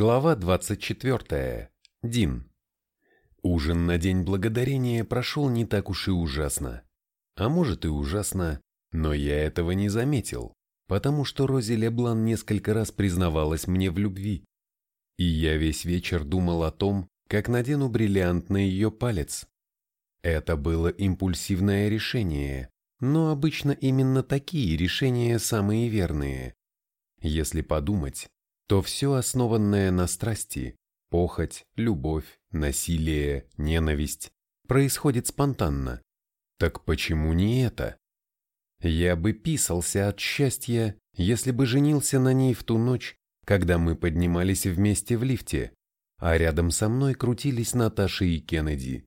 Глава 24. Дин. Ужин на День Благодарения прошел не так уж и ужасно. А может и ужасно, но я этого не заметил, потому что Рози Леблан несколько раз признавалась мне в любви. И я весь вечер думал о том, как надену бриллиант на ее палец. Это было импульсивное решение, но обычно именно такие решения самые верные. Если подумать, то все основанное на страсти, похоть, любовь, насилие, ненависть происходит спонтанно. Так почему не это? Я бы писался от счастья, если бы женился на ней в ту ночь, когда мы поднимались вместе в лифте, а рядом со мной крутились Наташа и Кеннеди.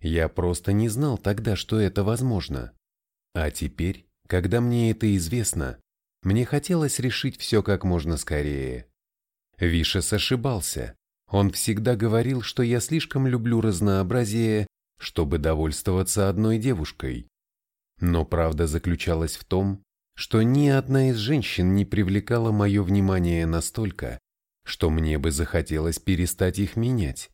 Я просто не знал тогда, что это возможно. А теперь, когда мне это известно, мне хотелось решить все как можно скорее. Вишес ошибался. Он всегда говорил, что я слишком люблю разнообразие, чтобы довольствоваться одной девушкой. Но правда заключалась в том, что ни одна из женщин не привлекала мое внимание настолько, что мне бы захотелось перестать их менять.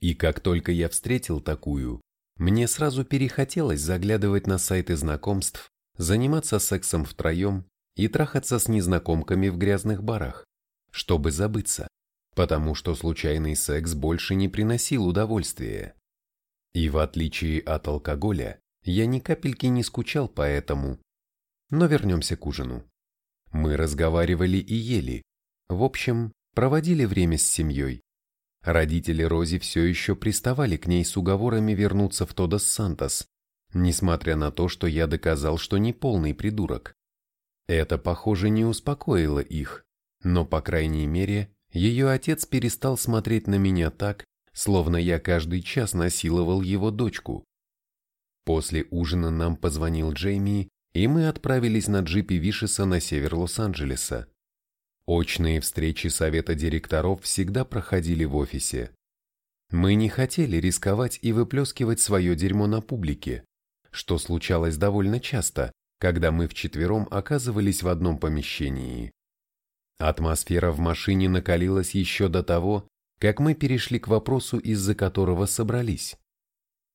И как только я встретил такую, мне сразу перехотелось заглядывать на сайты знакомств, заниматься сексом втроем и трахаться с незнакомками в грязных барах чтобы забыться, потому что случайный секс больше не приносил удовольствия. И в отличие от алкоголя, я ни капельки не скучал по этому. Но вернемся к ужину. Мы разговаривали и ели. В общем, проводили время с семьей. Родители Рози все еще приставали к ней с уговорами вернуться в Тодос Сантос, несмотря на то, что я доказал, что не полный придурок. Это, похоже, не успокоило их, но, по крайней мере, ее отец перестал смотреть на меня так, словно я каждый час насиловал его дочку. После ужина нам позвонил Джейми, и мы отправились на джипе Вишеса на север Лос-Анджелеса. Очные встречи совета директоров всегда проходили в офисе. Мы не хотели рисковать и выплескивать свое дерьмо на публике, что случалось довольно часто, когда мы вчетвером оказывались в одном помещении. Атмосфера в машине накалилась еще до того, как мы перешли к вопросу, из-за которого собрались.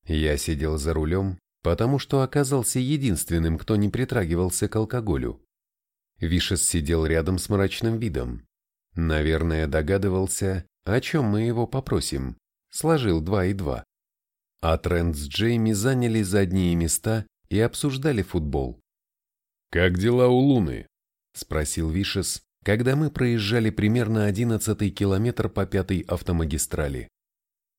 Я сидел за рулем, потому что оказался единственным, кто не притрагивался к алкоголю. Вишес сидел рядом с мрачным видом. Наверное, догадывался, о чем мы его попросим. Сложил два и два. А Трент с Джейми заняли задние места и обсуждали футбол. «Как дела у Луны?» – спросил Вишес, когда мы проезжали примерно одиннадцатый километр по пятой автомагистрали.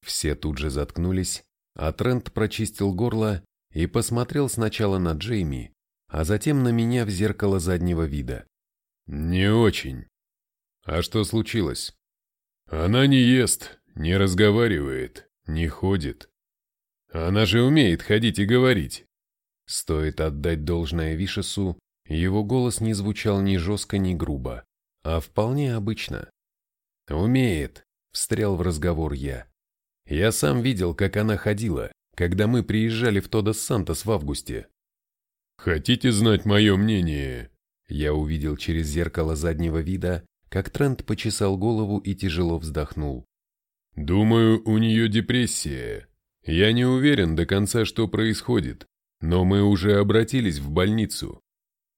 Все тут же заткнулись, а Трент прочистил горло и посмотрел сначала на Джейми, а затем на меня в зеркало заднего вида. «Не очень. А что случилось?» «Она не ест, не разговаривает, не ходит. Она же умеет ходить и говорить». Стоит отдать должное Вишесу, его голос не звучал ни жестко, ни грубо а вполне обычно. «Умеет», — встрял в разговор я. «Я сам видел, как она ходила, когда мы приезжали в Тодос Сантос в августе». «Хотите знать мое мнение?» Я увидел через зеркало заднего вида, как Трент почесал голову и тяжело вздохнул. «Думаю, у нее депрессия. Я не уверен до конца, что происходит, но мы уже обратились в больницу.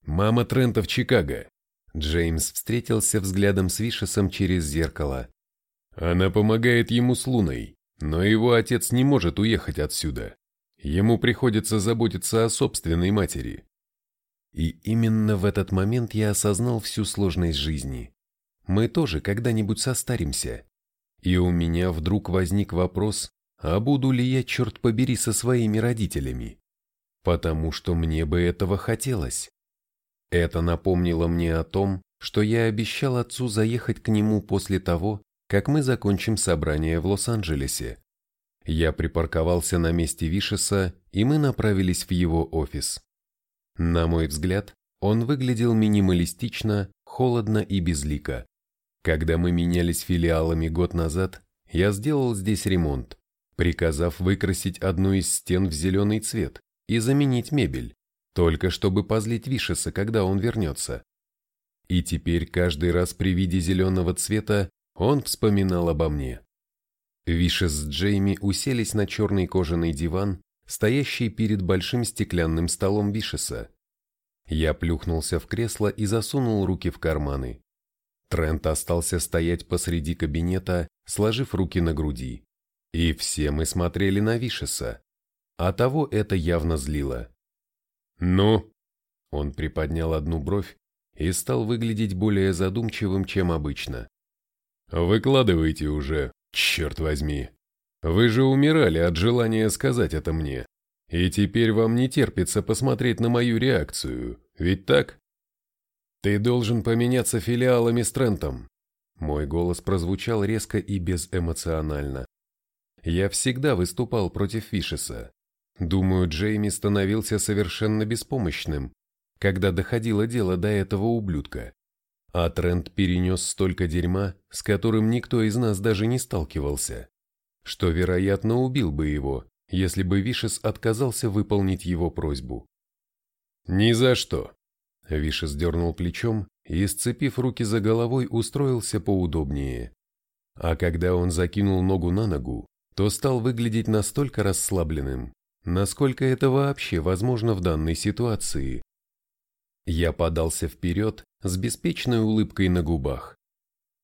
Мама Трента в Чикаго. Джеймс встретился взглядом с Вишесом через зеркало. Она помогает ему с Луной, но его отец не может уехать отсюда. Ему приходится заботиться о собственной матери. И именно в этот момент я осознал всю сложность жизни. Мы тоже когда-нибудь состаримся. И у меня вдруг возник вопрос, а буду ли я, черт побери, со своими родителями? Потому что мне бы этого хотелось. Это напомнило мне о том, что я обещал отцу заехать к нему после того, как мы закончим собрание в Лос-Анджелесе. Я припарковался на месте Вишеса, и мы направились в его офис. На мой взгляд, он выглядел минималистично, холодно и безлико. Когда мы менялись филиалами год назад, я сделал здесь ремонт, приказав выкрасить одну из стен в зеленый цвет и заменить мебель только чтобы позлить Вишеса, когда он вернется. И теперь каждый раз при виде зеленого цвета он вспоминал обо мне. Вишес с Джейми уселись на черный кожаный диван, стоящий перед большим стеклянным столом Вишеса. Я плюхнулся в кресло и засунул руки в карманы. Трент остался стоять посреди кабинета, сложив руки на груди. И все мы смотрели на Вишеса. А того это явно злило. «Ну?» Он приподнял одну бровь и стал выглядеть более задумчивым, чем обычно. «Выкладывайте уже, черт возьми. Вы же умирали от желания сказать это мне. И теперь вам не терпится посмотреть на мою реакцию, ведь так?» «Ты должен поменяться филиалами с Трентом». Мой голос прозвучал резко и безэмоционально. Я всегда выступал против Фишеса. Думаю, Джейми становился совершенно беспомощным, когда доходило дело до этого ублюдка. А Трент перенес столько дерьма, с которым никто из нас даже не сталкивался, что, вероятно, убил бы его, если бы Вишес отказался выполнить его просьбу. «Ни за что!» Вишес дернул плечом и, сцепив руки за головой, устроился поудобнее. А когда он закинул ногу на ногу, то стал выглядеть настолько расслабленным, насколько это вообще возможно в данной ситуации. Я подался вперед с беспечной улыбкой на губах.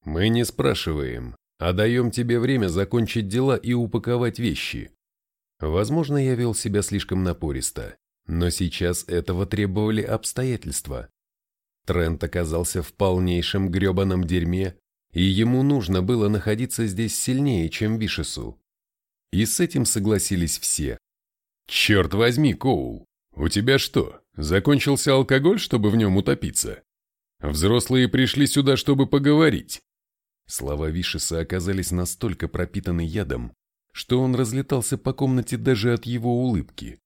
«Мы не спрашиваем, а даем тебе время закончить дела и упаковать вещи. Возможно, я вел себя слишком напористо, но сейчас этого требовали обстоятельства. Трент оказался в полнейшем гребаном дерьме, и ему нужно было находиться здесь сильнее, чем Вишесу. И с этим согласились все. «Черт возьми, Коул, у тебя что, закончился алкоголь, чтобы в нем утопиться? Взрослые пришли сюда, чтобы поговорить». Слова Вишеса оказались настолько пропитаны ядом, что он разлетался по комнате даже от его улыбки.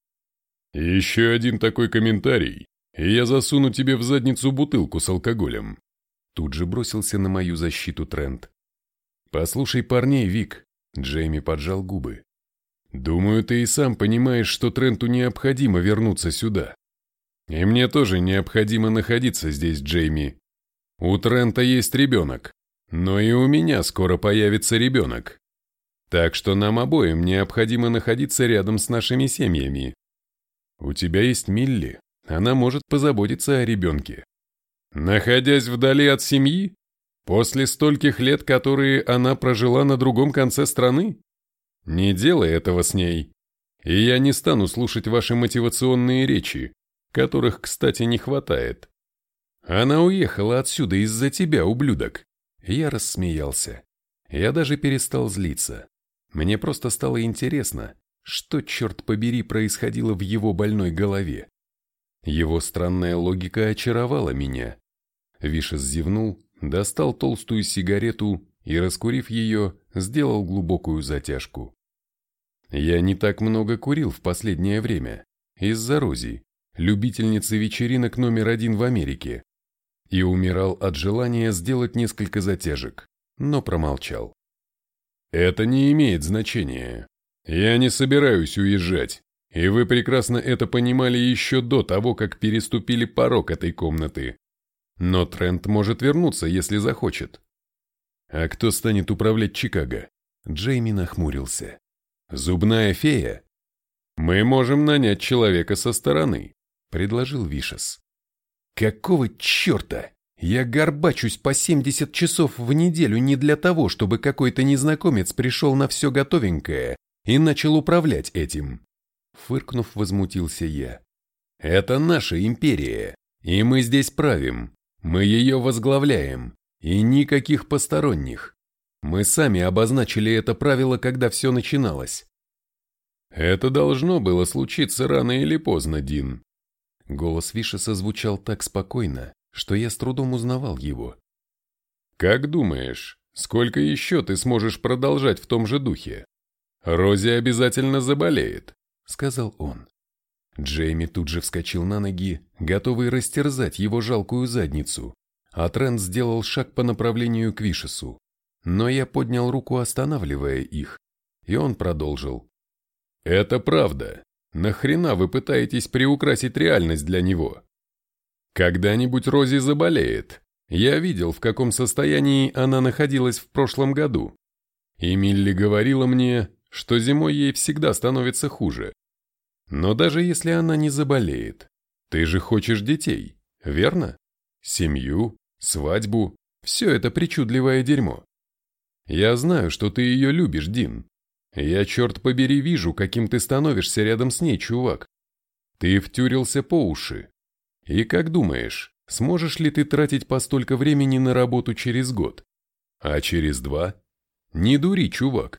«Еще один такой комментарий, и я засуну тебе в задницу бутылку с алкоголем». Тут же бросился на мою защиту Трент. «Послушай парней, Вик», — Джейми поджал губы. «Думаю, ты и сам понимаешь, что Тренту необходимо вернуться сюда. И мне тоже необходимо находиться здесь, Джейми. У Трента есть ребенок, но и у меня скоро появится ребенок. Так что нам обоим необходимо находиться рядом с нашими семьями. У тебя есть Милли, она может позаботиться о ребенке. Находясь вдали от семьи, после стольких лет, которые она прожила на другом конце страны, не делай этого с ней. И я не стану слушать ваши мотивационные речи, которых, кстати, не хватает. Она уехала отсюда из-за тебя, ублюдок. Я рассмеялся. Я даже перестал злиться. Мне просто стало интересно, что, черт побери, происходило в его больной голове. Его странная логика очаровала меня. Вишес зевнул, достал толстую сигарету и, раскурив ее, сделал глубокую затяжку. Я не так много курил в последнее время, из-за Рози, любительницы вечеринок номер один в Америке, и умирал от желания сделать несколько затяжек, но промолчал. Это не имеет значения. Я не собираюсь уезжать, и вы прекрасно это понимали еще до того, как переступили порог этой комнаты. Но Трент может вернуться, если захочет. А кто станет управлять Чикаго? Джейми нахмурился. Зубная фея? Мы можем нанять человека со стороны, предложил Вишес. Какого черта? Я горбачусь по 70 часов в неделю не для того, чтобы какой-то незнакомец пришел на все готовенькое и начал управлять этим. Фыркнув, возмутился я. Это наша империя, и мы здесь правим. Мы ее возглавляем, и никаких посторонних. Мы сами обозначили это правило, когда все начиналось. Это должно было случиться рано или поздно, Дин. Голос Вишеса звучал так спокойно, что я с трудом узнавал его. «Как думаешь, сколько еще ты сможешь продолжать в том же духе? Рози обязательно заболеет», — сказал он. Джейми тут же вскочил на ноги, готовый растерзать его жалкую задницу, а Трент сделал шаг по направлению к Вишесу. Но я поднял руку, останавливая их, и он продолжил. «Это правда. Нахрена вы пытаетесь приукрасить реальность для него? Когда-нибудь Рози заболеет, Я видел, в каком состоянии она находилась в прошлом году. И Милли говорила мне, что зимой ей всегда становится хуже. Но даже если она не заболеет, ты же хочешь детей, верно? Семью, свадьбу, все это причудливое дерьмо. Я знаю, что ты ее любишь, Дин. Я, черт побери, вижу, каким ты становишься рядом с ней, чувак. Ты втюрился по уши. И как думаешь, сможешь ли ты тратить по столько времени на работу через год? А через два? Не дури, чувак.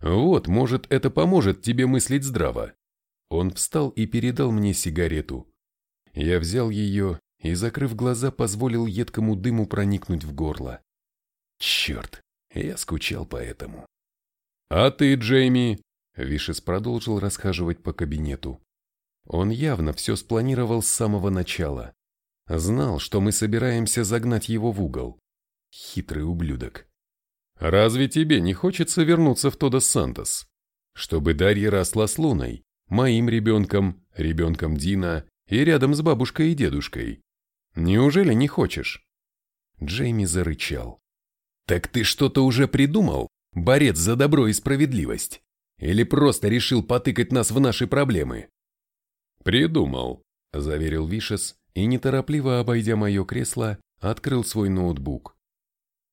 Вот, может, это поможет тебе мыслить здраво. Он встал и передал мне сигарету. Я взял ее и, закрыв глаза, позволил едкому дыму проникнуть в горло. Черт, я скучал по этому. «А ты, Джейми?» Вишес продолжил расхаживать по кабинету. Он явно все спланировал с самого начала. Знал, что мы собираемся загнать его в угол. Хитрый ублюдок. «Разве тебе не хочется вернуться в Тодос Сантос? Чтобы Дарья росла с Луной, моим ребенком, ребенком Дина и рядом с бабушкой и дедушкой. Неужели не хочешь?» Джейми зарычал. «Так ты что-то уже придумал, борец за добро и справедливость? Или просто решил потыкать нас в наши проблемы?» «Придумал», – заверил Вишес и, неторопливо обойдя мое кресло, открыл свой ноутбук.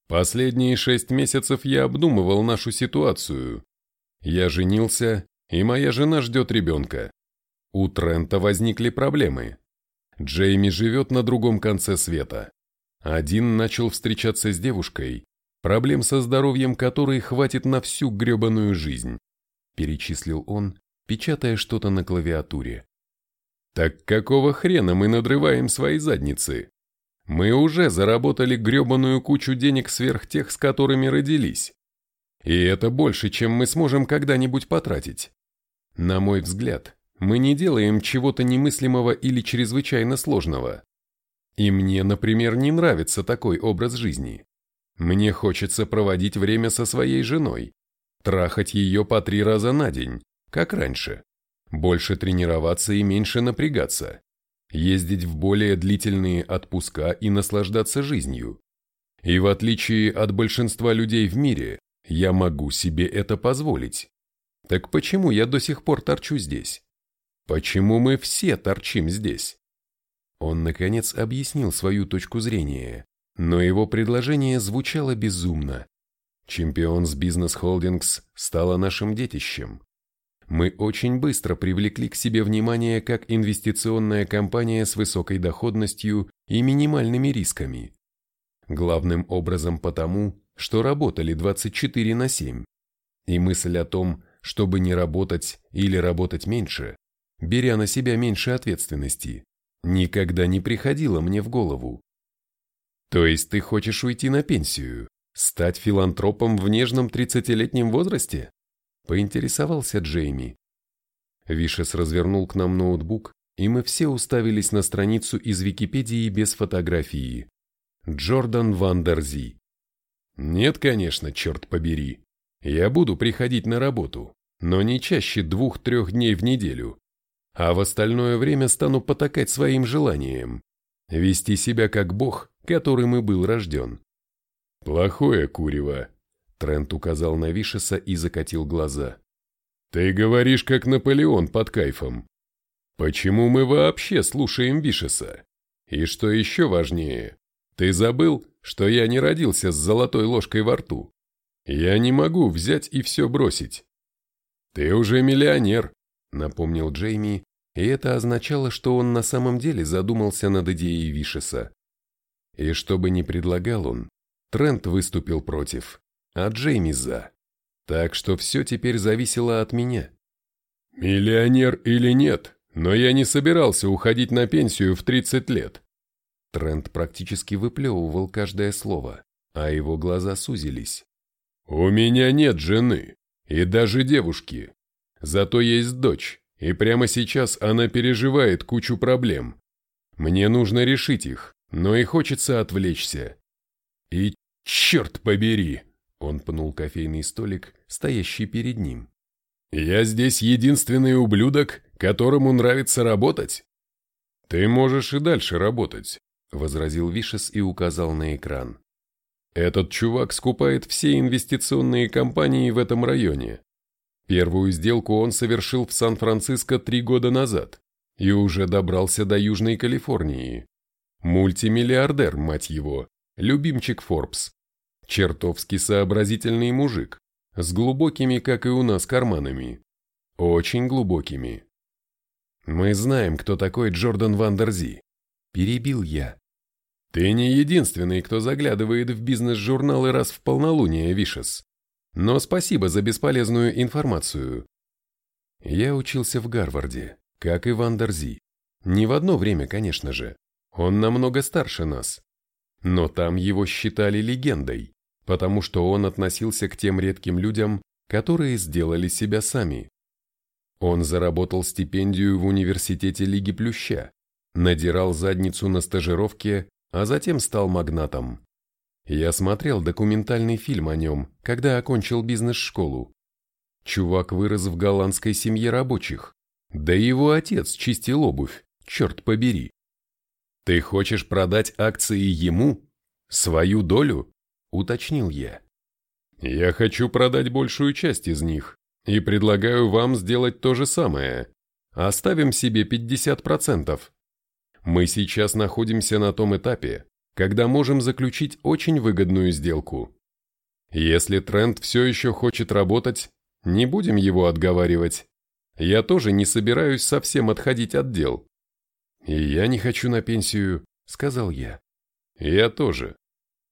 «Последние шесть месяцев я обдумывал нашу ситуацию. Я женился, и моя жена ждет ребенка. У Трента возникли проблемы. Джейми живет на другом конце света. Один начал встречаться с девушкой, проблем со здоровьем которой хватит на всю гребаную жизнь», – перечислил он, печатая что-то на клавиатуре. Так какого хрена мы надрываем свои задницы? Мы уже заработали гребаную кучу денег сверх тех, с которыми родились. И это больше, чем мы сможем когда-нибудь потратить. На мой взгляд, мы не делаем чего-то немыслимого или чрезвычайно сложного. И мне, например, не нравится такой образ жизни. Мне хочется проводить время со своей женой, трахать ее по три раза на день, как раньше. Больше тренироваться и меньше напрягаться. Ездить в более длительные отпуска и наслаждаться жизнью. И в отличие от большинства людей в мире, я могу себе это позволить. Так почему я до сих пор торчу здесь? Почему мы все торчим здесь? Он, наконец, объяснил свою точку зрения, но его предложение звучало безумно. Чемпионс Бизнес Холдингс стала нашим детищем мы очень быстро привлекли к себе внимание как инвестиционная компания с высокой доходностью и минимальными рисками. Главным образом потому, что работали 24 на 7. И мысль о том, чтобы не работать или работать меньше, беря на себя меньше ответственности, никогда не приходила мне в голову. То есть ты хочешь уйти на пенсию, стать филантропом в нежном 30-летнем возрасте? Поинтересовался Джейми. Вишес развернул к нам ноутбук, и мы все уставились на страницу из Википедии без фотографии. Джордан Вандерзи. Нет, конечно, черт побери. Я буду приходить на работу, но не чаще двух-трех дней в неделю. А в остальное время стану потакать своим желаниям. Вести себя как бог, которым и был рожден. Плохое курево, Трент указал на Вишеса и закатил глаза. «Ты говоришь, как Наполеон под кайфом. Почему мы вообще слушаем Вишеса? И что еще важнее, ты забыл, что я не родился с золотой ложкой во рту? Я не могу взять и все бросить». «Ты уже миллионер», — напомнил Джейми, и это означало, что он на самом деле задумался над идеей Вишеса. И что бы ни предлагал он, Трент выступил против а Джейми за. Так что все теперь зависело от меня. «Миллионер или нет, но я не собирался уходить на пенсию в 30 лет». Трент практически выплевывал каждое слово, а его глаза сузились. «У меня нет жены и даже девушки. Зато есть дочь, и прямо сейчас она переживает кучу проблем. Мне нужно решить их, но и хочется отвлечься. И черт побери, он пнул кофейный столик, стоящий перед ним. «Я здесь единственный ублюдок, которому нравится работать?» «Ты можешь и дальше работать, — возразил Вишес и указал на экран. «Этот чувак скупает все инвестиционные компании в этом районе. Первую сделку он совершил в Сан-Франциско три года назад и уже добрался до Южной Калифорнии. Мультимиллиардер, мать его, любимчик Форбс. Чертовски сообразительный мужик, с глубокими, как и у нас, карманами. Очень глубокими. Мы знаем, кто такой Джордан Вандерзи. Перебил я. Ты не единственный, кто заглядывает в бизнес-журналы раз в полнолуние, Вишес. Но спасибо за бесполезную информацию. Я учился в Гарварде, как и Вандерзи. Не в одно время, конечно же. Он намного старше нас. Но там его считали легендой, потому что он относился к тем редким людям, которые сделали себя сами. Он заработал стипендию в университете Лиги Плюща, надирал задницу на стажировке, а затем стал магнатом. Я смотрел документальный фильм о нем, когда окончил бизнес-школу. Чувак вырос в голландской семье рабочих. Да его отец чистил обувь, черт побери. «Ты хочешь продать акции ему? Свою долю?» – уточнил я. «Я хочу продать большую часть из них, и предлагаю вам сделать то же самое. Оставим себе 50%. Мы сейчас находимся на том этапе, когда можем заключить очень выгодную сделку. Если тренд все еще хочет работать, не будем его отговаривать. Я тоже не собираюсь совсем отходить от дел. «И я не хочу на пенсию», — сказал я. «Я тоже».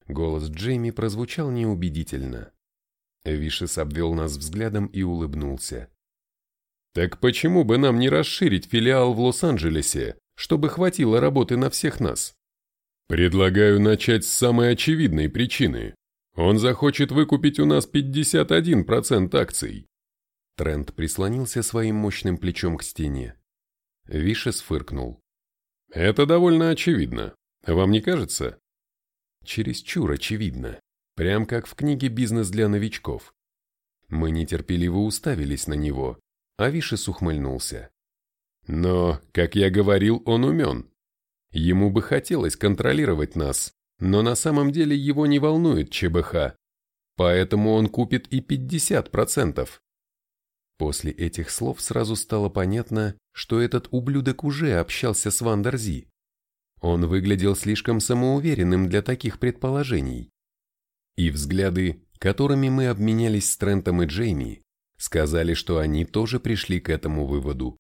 Голос Джейми прозвучал неубедительно. Вишес обвел нас взглядом и улыбнулся. «Так почему бы нам не расширить филиал в Лос-Анджелесе, чтобы хватило работы на всех нас?» «Предлагаю начать с самой очевидной причины. Он захочет выкупить у нас 51% акций». Трент прислонился своим мощным плечом к стене. Вишес фыркнул. Это довольно очевидно. Вам не кажется? Чересчур очевидно. Прям как в книге «Бизнес для новичков». Мы нетерпеливо уставились на него, а Вишес ухмыльнулся. Но, как я говорил, он умен. Ему бы хотелось контролировать нас, но на самом деле его не волнует ЧБХ. Поэтому он купит и 50%. После этих слов сразу стало понятно, что этот ублюдок уже общался с Вандерзи. Он выглядел слишком самоуверенным для таких предположений. И взгляды, которыми мы обменялись с Трентом и Джейми, сказали, что они тоже пришли к этому выводу.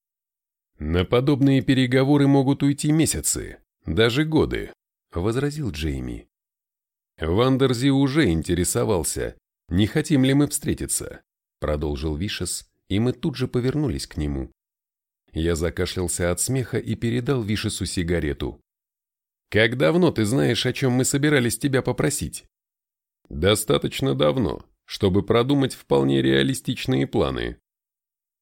«На подобные переговоры могут уйти месяцы, даже годы», — возразил Джейми. «Вандерзи уже интересовался, не хотим ли мы встретиться», — продолжил Вишес, и мы тут же повернулись к нему. Я закашлялся от смеха и передал Вишесу сигарету. «Как давно ты знаешь, о чем мы собирались тебя попросить?» «Достаточно давно, чтобы продумать вполне реалистичные планы».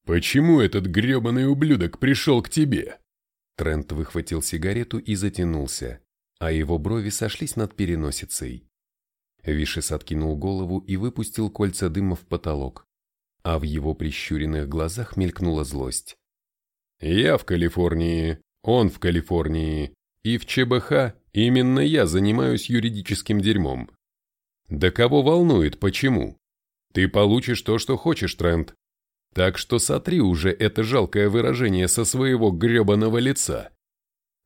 «Почему этот гребаный ублюдок пришел к тебе?» Трент выхватил сигарету и затянулся, а его брови сошлись над переносицей. Вишес откинул голову и выпустил кольца дыма в потолок а в его прищуренных глазах мелькнула злость. «Я в Калифорнии, он в Калифорнии, и в ЧБХ именно я занимаюсь юридическим дерьмом. Да кого волнует, почему? Ты получишь то, что хочешь, Трент. Так что сотри уже это жалкое выражение со своего гребаного лица».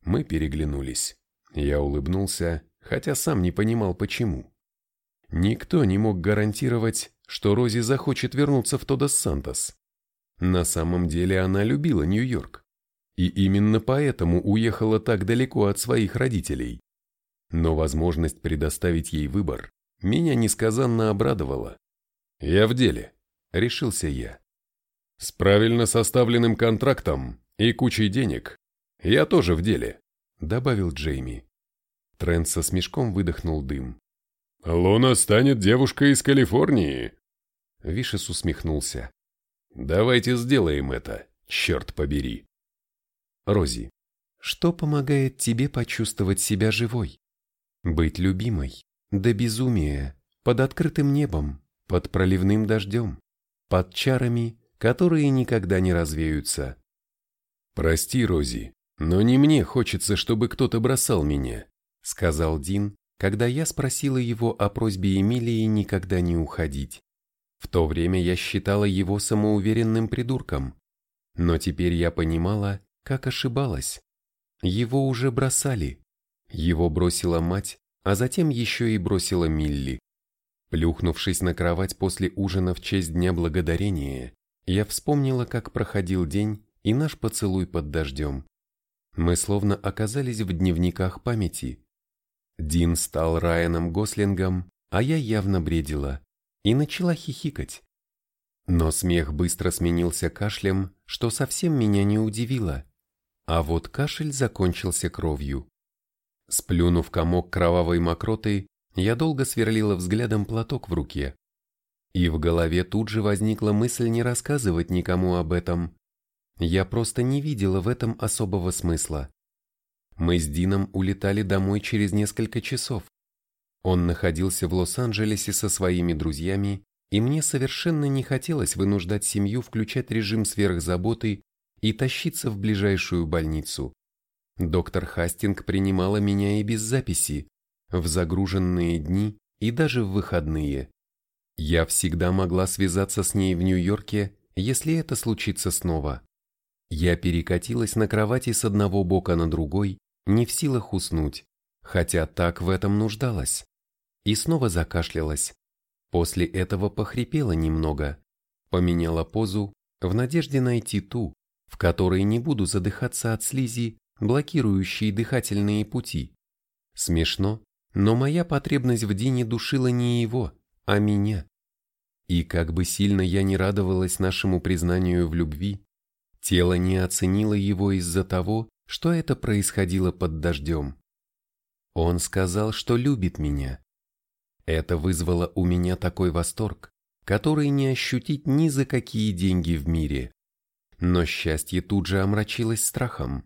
Мы переглянулись. Я улыбнулся, хотя сам не понимал, почему. Никто не мог гарантировать, что Рози захочет вернуться в Тодос-Сантос. На самом деле она любила Нью-Йорк. И именно поэтому уехала так далеко от своих родителей. Но возможность предоставить ей выбор меня несказанно обрадовала. «Я в деле», — решился я. «С правильно составленным контрактом и кучей денег я тоже в деле», — добавил Джейми. Трент со смешком выдохнул дым. «Луна станет девушкой из Калифорнии», Вишес усмехнулся. «Давайте сделаем это, черт побери!» Рози, что помогает тебе почувствовать себя живой? Быть любимой, до безумия, под открытым небом, под проливным дождем, под чарами, которые никогда не развеются. Прости, Рози, но не мне хочется, чтобы кто-то бросал меня. — сказал Дин, когда я спросила его о просьбе Эмилии никогда не уходить. В то время я считала его самоуверенным придурком. Но теперь я понимала, как ошибалась. Его уже бросали. Его бросила мать, а затем еще и бросила Милли. Плюхнувшись на кровать после ужина в честь Дня Благодарения, я вспомнила, как проходил день и наш поцелуй под дождем. Мы словно оказались в дневниках памяти. Дин стал Райаном Гослингом, а я явно бредила и начала хихикать. Но смех быстро сменился кашлем, что совсем меня не удивило. А вот кашель закончился кровью. Сплюнув комок кровавой мокроты, я долго сверлила взглядом платок в руке. И в голове тут же возникла мысль не рассказывать никому об этом. Я просто не видела в этом особого смысла. Мы с Дином улетали домой через несколько часов. Он находился в Лос-Анджелесе со своими друзьями, и мне совершенно не хотелось вынуждать семью включать режим сверхзаботы и тащиться в ближайшую больницу. Доктор Хастинг принимала меня и без записи, в загруженные дни и даже в выходные. Я всегда могла связаться с ней в Нью-Йорке, если это случится снова. Я перекатилась на кровати с одного бока на другой, не в силах уснуть, хотя так в этом нуждалась и снова закашлялась. После этого похрипела немного, поменяла позу в надежде найти ту, в которой не буду задыхаться от слизи, блокирующей дыхательные пути. Смешно, но моя потребность в Дине душила не его, а меня. И как бы сильно я не радовалась нашему признанию в любви, тело не оценило его из-за того, что это происходило под дождем. Он сказал, что любит меня, это вызвало у меня такой восторг, который не ощутить ни за какие деньги в мире. Но счастье тут же омрачилось страхом.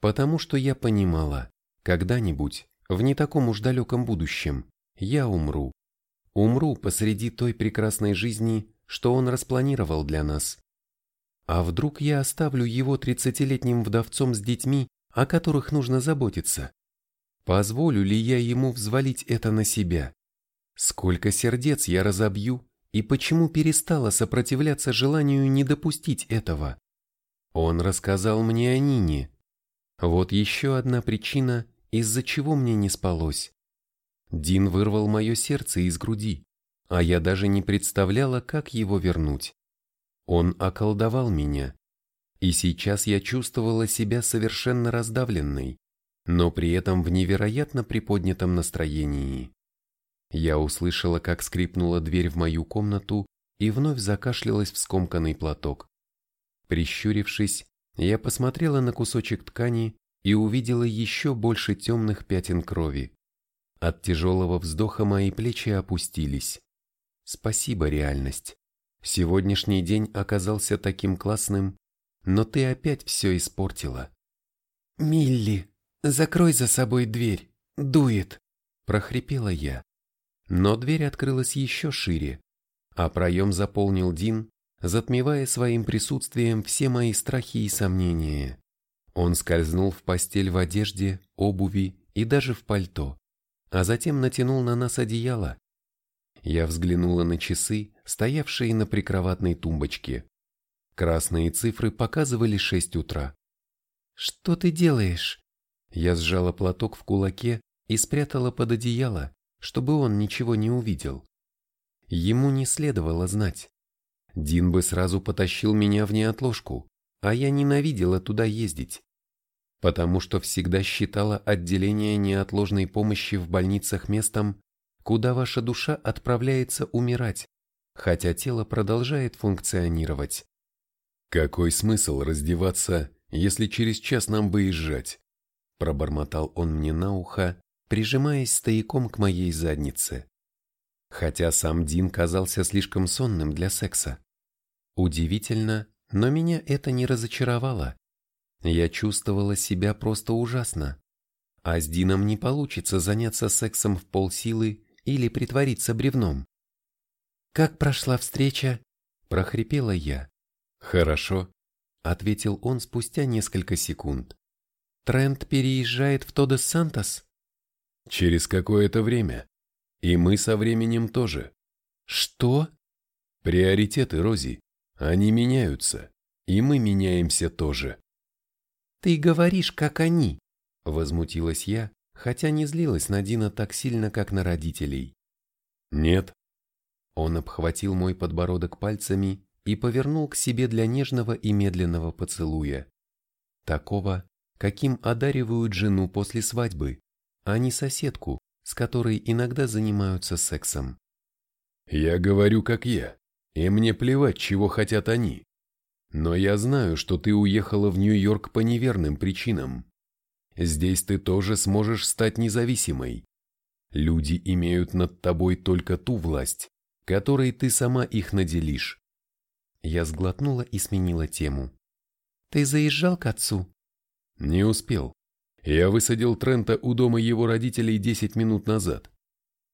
Потому что я понимала, когда-нибудь, в не таком уж далеком будущем, я умру. Умру посреди той прекрасной жизни, что он распланировал для нас. А вдруг я оставлю его тридцатилетним вдовцом с детьми, о которых нужно заботиться? Позволю ли я ему взвалить это на себя? Сколько сердец я разобью, и почему перестала сопротивляться желанию не допустить этого? Он рассказал мне о Нине. Вот еще одна причина, из-за чего мне не спалось. Дин вырвал мое сердце из груди, а я даже не представляла, как его вернуть. Он околдовал меня, и сейчас я чувствовала себя совершенно раздавленной, но при этом в невероятно приподнятом настроении. Я услышала, как скрипнула дверь в мою комнату и вновь закашлялась в скомканный платок. Прищурившись, я посмотрела на кусочек ткани и увидела еще больше темных пятен крови. От тяжелого вздоха мои плечи опустились. Спасибо, реальность. Сегодняшний день оказался таким классным, но ты опять все испортила. «Милли, закрой за собой дверь, дует!» – прохрипела я. Но дверь открылась еще шире, а проем заполнил Дин, затмевая своим присутствием все мои страхи и сомнения. Он скользнул в постель в одежде, обуви и даже в пальто, а затем натянул на нас одеяло. Я взглянула на часы, стоявшие на прикроватной тумбочке. Красные цифры показывали шесть утра. «Что ты делаешь?» Я сжала платок в кулаке и спрятала под одеяло, чтобы он ничего не увидел. Ему не следовало знать. Дин бы сразу потащил меня в неотложку, а я ненавидела туда ездить. Потому что всегда считала отделение неотложной помощи в больницах местом, куда ваша душа отправляется умирать, хотя тело продолжает функционировать. «Какой смысл раздеваться, если через час нам выезжать?» Пробормотал он мне на ухо, прижимаясь стояком к моей заднице. Хотя сам Дин казался слишком сонным для секса. Удивительно, но меня это не разочаровало. Я чувствовала себя просто ужасно. А с Дином не получится заняться сексом в полсилы или притвориться бревном. «Как прошла встреча?» – прохрипела я. «Хорошо», – ответил он спустя несколько секунд. «Трент переезжает в Тодос Сантос?» Через какое-то время. И мы со временем тоже. Что? Приоритеты, Рози. Они меняются. И мы меняемся тоже. Ты говоришь, как они. Возмутилась я, хотя не злилась на Дина так сильно, как на родителей. Нет. Он обхватил мой подбородок пальцами и повернул к себе для нежного и медленного поцелуя. Такого, каким одаривают жену после свадьбы, а не соседку, с которой иногда занимаются сексом. Я говорю, как я, и мне плевать, чего хотят они. Но я знаю, что ты уехала в Нью-Йорк по неверным причинам. Здесь ты тоже сможешь стать независимой. Люди имеют над тобой только ту власть, которой ты сама их наделишь. Я сглотнула и сменила тему. Ты заезжал к отцу? Не успел. Я высадил Трента у дома его родителей десять минут назад.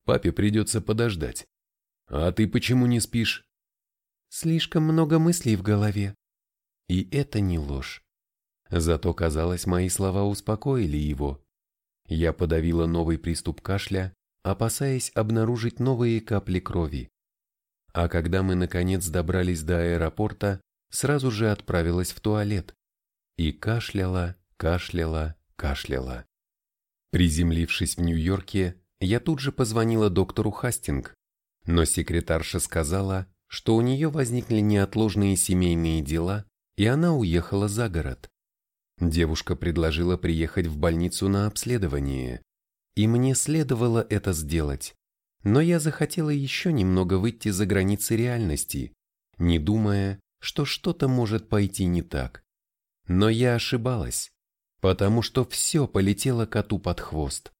Папе придется подождать. А ты почему не спишь? Слишком много мыслей в голове. И это не ложь. Зато, казалось, мои слова успокоили его. Я подавила новый приступ кашля, опасаясь обнаружить новые капли крови. А когда мы наконец добрались до аэропорта, сразу же отправилась в туалет. И кашляла, кашляла, кашляла. Приземлившись в Нью-Йорке, я тут же позвонила доктору Хастинг, но секретарша сказала, что у нее возникли неотложные семейные дела, и она уехала за город. Девушка предложила приехать в больницу на обследование, и мне следовало это сделать. Но я захотела еще немного выйти за границы реальности, не думая, что что-то может пойти не так. Но я ошибалась, потому что все полетело коту под хвост.